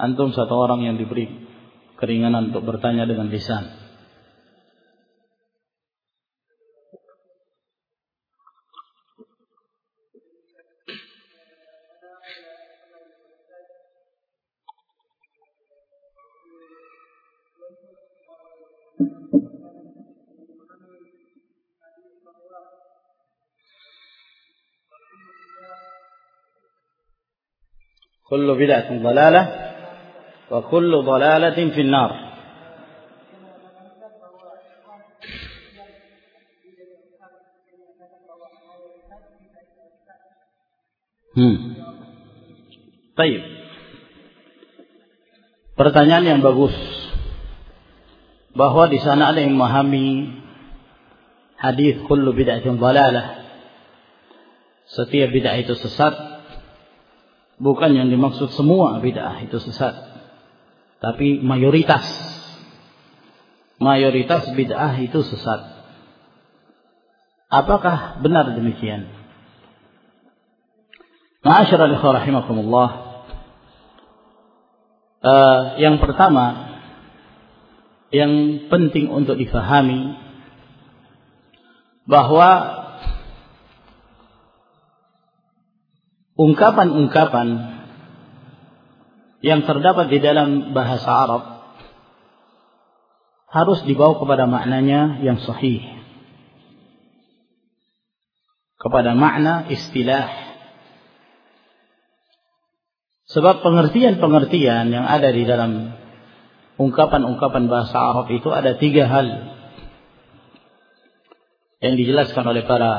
Antum satu orang yang diberi keringanan untuk bertanya dengan lisan. Kullu bid'atun dalalah wa kullu dalalatin fil nar. Hmm. Baik. Pertanyaan yang bagus. Bahwa di sana ada yang memahami hadis kullu bid'atin dalalah. Setiap bid'ah itu sesat. Bukan yang dimaksud semua bid'ah itu sesat. Tapi mayoritas. Mayoritas bid'ah itu sesat. Apakah benar demikian? Ma'asyara rahimakumullah. Uh, yang pertama yang penting untuk difahami bahwa ungkapan-ungkapan yang terdapat di dalam bahasa Arab harus dibawa kepada maknanya yang sahih. Kepada makna istilah. Sebab pengertian-pengertian yang ada di dalam ungkapan-ungkapan bahasa Arab itu ada tiga hal yang dijelaskan oleh para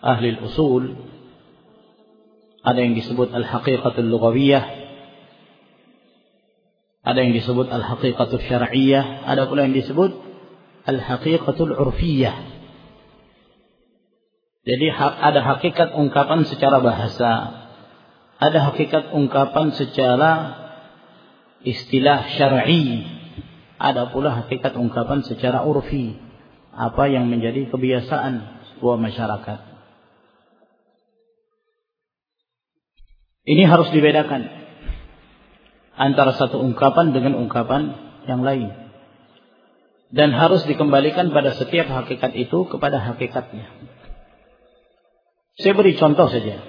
ahli usul ada yang disebut al-haqiqatul lughawiyah, ada yang disebut al-haqiqatul syar'iyyah, ada pula yang disebut al-haqiqatul urfiyah. Jadi ada hakikat ungkapan secara bahasa, ada hakikat ungkapan secara istilah syar'i, ada pula hakikat ungkapan secara urfi, apa yang menjadi kebiasaan sebuah masyarakat. Ini harus dibedakan antara satu ungkapan dengan ungkapan yang lain. Dan harus dikembalikan pada setiap hakikat itu kepada hakikatnya. Saya beri contoh saja.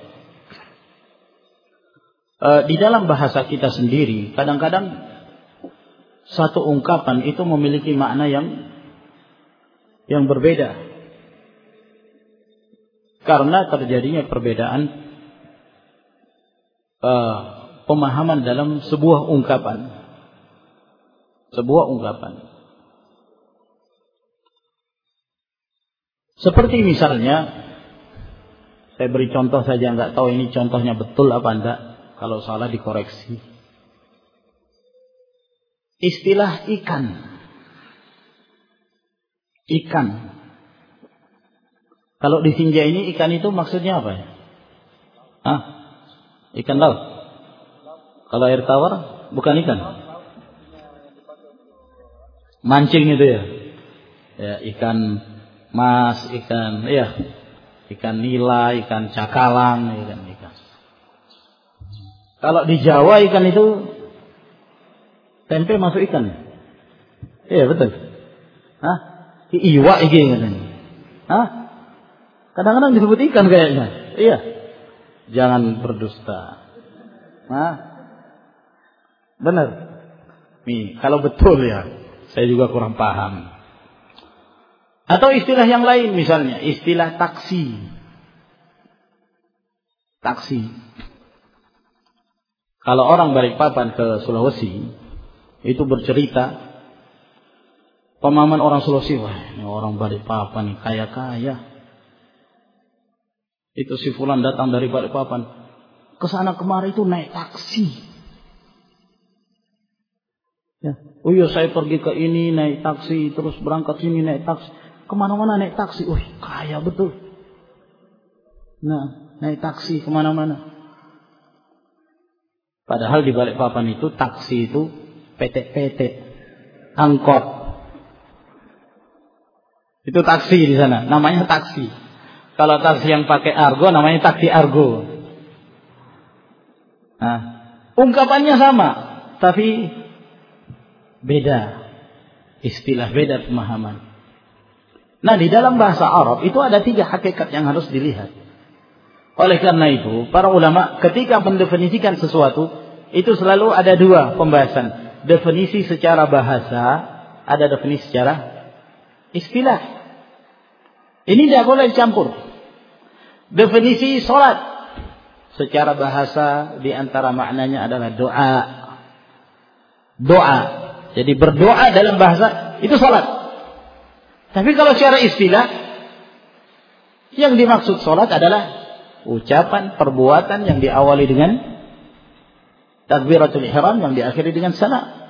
E, di dalam bahasa kita sendiri, kadang-kadang satu ungkapan itu memiliki makna yang yang berbeda. Karena terjadinya perbedaan uh, pemahaman dalam sebuah ungkapan. Sebuah ungkapan. Seperti misalnya, saya beri contoh saja, nggak tahu ini contohnya betul apa enggak. Kalau salah dikoreksi. Istilah ikan. Ikan. Kalau di Sinja ini ikan itu maksudnya apa ya? Hah? Ikan laut. Kalau air tawar bukan ikan. Mancing itu ya. Ya, ikan mas, ikan ya, ikan nila, ikan cakalang, ikan ikan. Kalau di Jawa ikan itu tempe masuk ikan. Iya betul. Hah? Iwa iki katanya. Hah? Kadang-kadang disebut ikan kayaknya. Iya. Jangan berdusta. Nah, benar. Nih, kalau betul ya, saya juga kurang paham. Atau istilah yang lain misalnya, istilah taksi. Taksi. Kalau orang balik papan ke Sulawesi, itu bercerita pemahaman orang Sulawesi, wah ini orang balik papan kaya-kaya. Itu si Fulan datang dari Balikpapan. Ke sana kemari itu naik taksi. Ya. Oh iya saya pergi ke ini naik taksi. Terus berangkat sini naik taksi. Ke mana-mana naik taksi. Wih kaya betul. Nah naik taksi ke mana-mana. Padahal di Balikpapan itu taksi itu PT-PT. Angkot. Itu taksi di sana. Namanya taksi. Kalau taksi yang pakai argo namanya taksi argo. Nah, ungkapannya sama. Tapi beda istilah, beda pemahaman. Nah, di dalam bahasa Arab itu ada tiga hakikat yang harus dilihat. Oleh karena itu, para ulama ketika mendefinisikan sesuatu, itu selalu ada dua pembahasan. Definisi secara bahasa, ada definisi secara istilah. Ini tidak boleh dicampur. Definisi solat secara bahasa di antara maknanya adalah doa. Doa. Jadi berdoa dalam bahasa itu solat. Tapi kalau secara istilah yang dimaksud solat adalah ucapan, perbuatan yang diawali dengan takbiratul ihram yang diakhiri dengan salam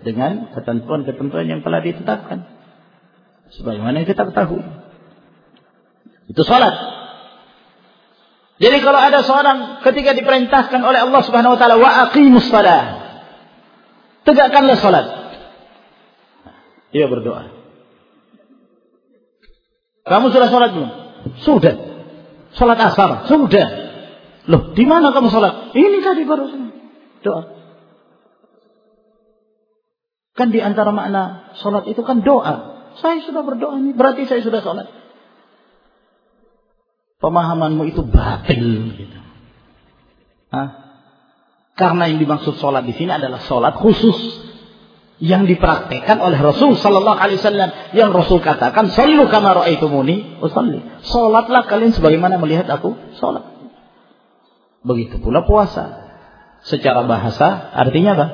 dengan ketentuan-ketentuan yang telah ditetapkan. Sebagaimana kita ketahui. Itu salat. Jadi kalau ada seorang ketika diperintahkan oleh Allah Subhanahu wa taala wa aqimus shalah. Tegakkanlah salat. Dia berdoa. Kamu sudah salat belum? Sudah. Salat asar. Sudah. Loh, di mana kamu salat? Ini tadi baru doa. Kan di antara makna salat itu kan doa. Saya sudah berdoa ini, berarti saya sudah salat. Pemahamanmu itu batil gitu. Hah? Karena yang dimaksud sholat di sini adalah sholat khusus yang dipraktekkan oleh Rasul Sallallahu Alaihi Wasallam. Yang Rasul katakan Sallu kama ra'aitumuni usalli. Salatlah kalian sebagaimana melihat aku salat Begitu pula puasa. Secara bahasa artinya apa?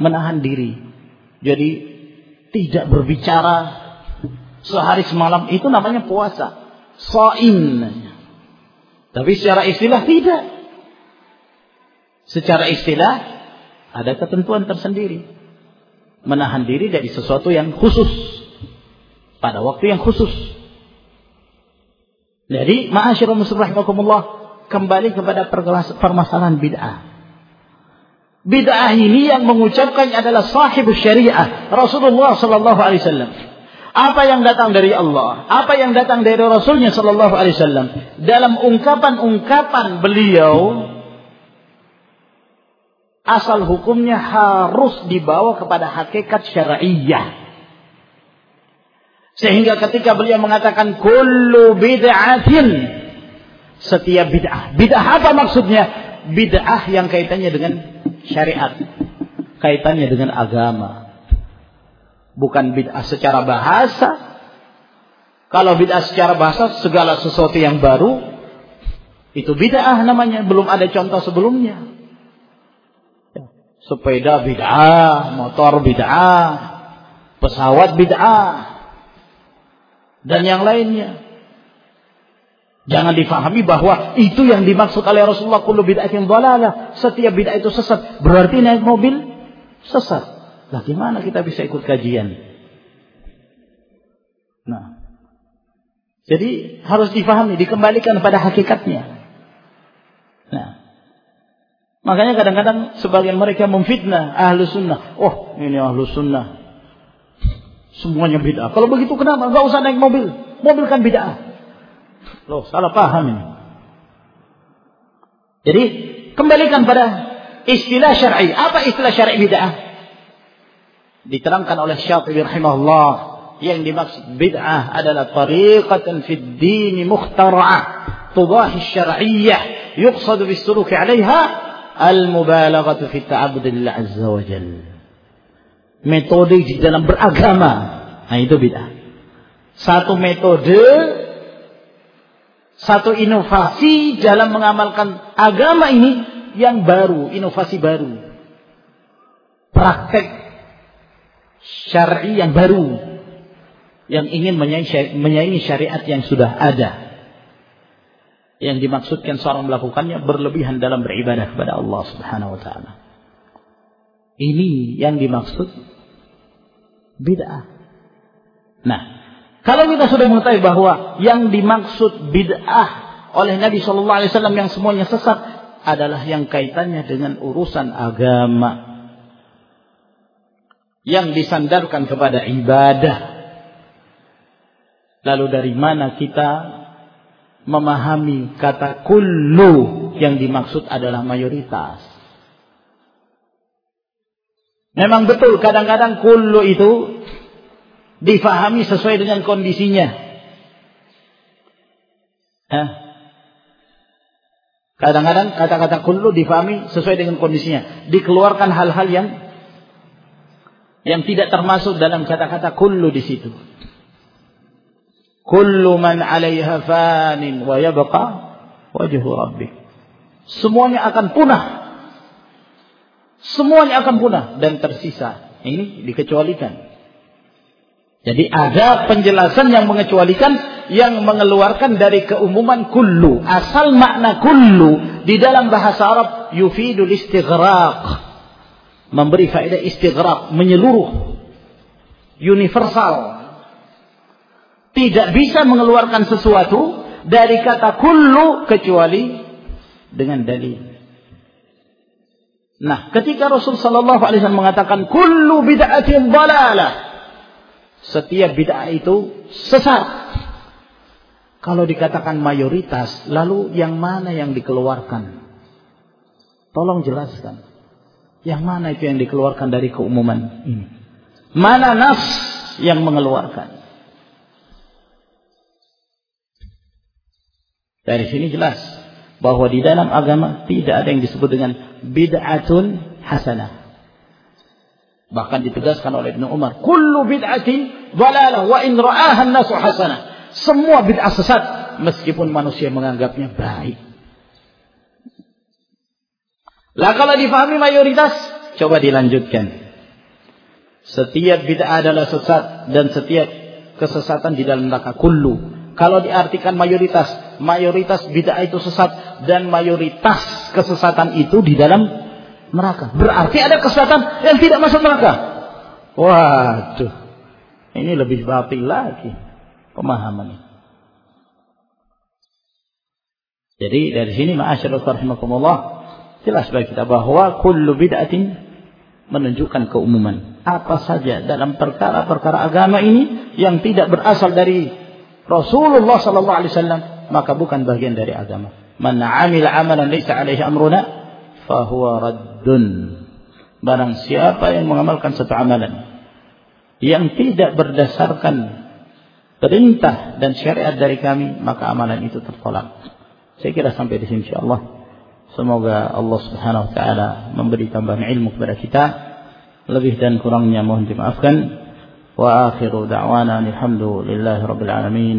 Menahan diri. Jadi tidak berbicara. Sehari semalam itu namanya puasa. Sa'in Tapi secara istilah tidak. Secara istilah Ada ketentuan tersendiri menahan diri dari sesuatu yang khusus pada waktu yang khusus. Jadi, ma'asyiral muslimin rahimakumullah, kembali kepada permasalahan bid'ah. Bid'ah ini yang mengucapkan adalah sahib syariah Rasulullah sallallahu alaihi wasallam. Apa yang datang dari Allah, apa yang datang dari Rasulnya sallallahu alaihi wasallam dalam ungkapan-ungkapan beliau asal hukumnya harus dibawa kepada hakikat syar'iyyah. Sehingga ketika beliau mengatakan kullu bid'atin setiap bid'ah. Bid'ah apa maksudnya? Bid'ah yang kaitannya dengan syariat. Kaitannya dengan agama. Bukan bid'ah secara bahasa. Kalau bid'ah secara bahasa segala sesuatu yang baru itu bid'ah namanya, belum ada contoh sebelumnya sepeda bid'ah, motor bid'ah, pesawat bid'ah, dan yang lainnya. Jangan difahami bahwa itu yang dimaksud oleh Rasulullah kullu bid'atin dhalalah. Setiap bid'ah itu sesat. Berarti naik mobil sesat. Lah gimana kita bisa ikut kajian? Nah. Jadi harus difahami, dikembalikan pada hakikatnya. Nah. Makanya kadang-kadang sebagian mereka memfitnah ahlu sunnah. Oh ini ahlu sunnah. Semuanya bid'ah. Kalau begitu kenapa? Gak usah naik mobil. Mobil kan bid'ah. Loh salah paham ini. Jadi kembalikan pada istilah syar'i. Apa istilah syar'i bid'ah? Diterangkan oleh Syafi'i rahimahullah yang dimaksud bid'ah adalah tariqatan fid din mukhtara'ah tudahi syar'iyyah yuqsadu bis 'alayha al-mubalaghatu fi ta'abbudillah azza wa Metode di dalam beragama. Nah itu bid'ah. Satu metode satu inovasi dalam mengamalkan agama ini yang baru, inovasi baru. Praktek syar'i yang baru yang ingin menyaingi syariat yang sudah ada yang dimaksudkan seorang melakukannya berlebihan dalam beribadah kepada Allah Subhanahu wa taala. Ini yang dimaksud bid'ah. Nah, kalau kita sudah mengetahui bahwa yang dimaksud bid'ah oleh Nabi Shallallahu Alaihi Wasallam yang semuanya sesat adalah yang kaitannya dengan urusan agama yang disandarkan kepada ibadah. Lalu dari mana kita memahami kata kullu yang dimaksud adalah mayoritas. Memang betul kadang-kadang kullu itu difahami sesuai dengan kondisinya. Kadang-kadang kata-kata kullu difahami sesuai dengan kondisinya. Dikeluarkan hal-hal yang yang tidak termasuk dalam kata-kata kullu di situ. Kullu man 'alaiha fanin wa yabqa wajhu rabbik. Semuanya akan punah. Semuanya akan punah dan tersisa. Ini dikecualikan. Jadi ada penjelasan yang mengecualikan yang mengeluarkan dari keumuman kullu. Asal makna kullu di dalam bahasa Arab yufidul istighraq. Memberi faedah istighraq, menyeluruh. Universal. Tidak bisa mengeluarkan sesuatu dari kata kullu kecuali dengan dalil. Nah, ketika Rasul sallallahu alaihi wasallam mengatakan kullu bid'atin dhalalah setiap bid'ah itu sesat. Kalau dikatakan mayoritas, lalu yang mana yang dikeluarkan? Tolong jelaskan. Yang mana itu yang dikeluarkan dari keumuman ini? Mana nas yang mengeluarkan? Dari sini jelas bahwa di dalam agama tidak ada yang disebut dengan bid'atun hasanah. Bahkan ditegaskan oleh Ibnu Umar, "Kullu bid'ati dhalalah wa in ra'aha an-nasu hasanah." Semua bid'ah sesat meskipun manusia menganggapnya baik. Lah kalau difahami mayoritas, coba dilanjutkan. Setiap bid'ah adalah sesat dan setiap kesesatan di dalam neraka kullu. Kalau diartikan mayoritas, mayoritas bid'ah itu sesat dan mayoritas kesesatan itu di dalam neraka. Berarti ada kesesatan yang tidak masuk neraka. Waduh. Ini lebih batil lagi pemahaman Jadi dari sini ma'asyarul rahimakumullah jelas bagi kita bahwa kullu bid'atin menunjukkan keumuman. Apa saja dalam perkara-perkara agama ini yang tidak berasal dari Rasulullah sallallahu alaihi wasallam maka bukan bagian dari agama. Man 'amila 'amalan laysa 'alaihi amruna fahuwa raddun. Barang siapa yang mengamalkan satu amalan yang tidak berdasarkan perintah dan syariat dari kami, maka amalan itu tertolak. Saya kira sampai di sini insyaallah. Semoga Allah Subhanahu wa taala memberi tambahan ilmu kepada kita. Lebih dan kurangnya mohon dimaafkan. Wa akhiru da'wana alhamdulillahi rabbil alamin.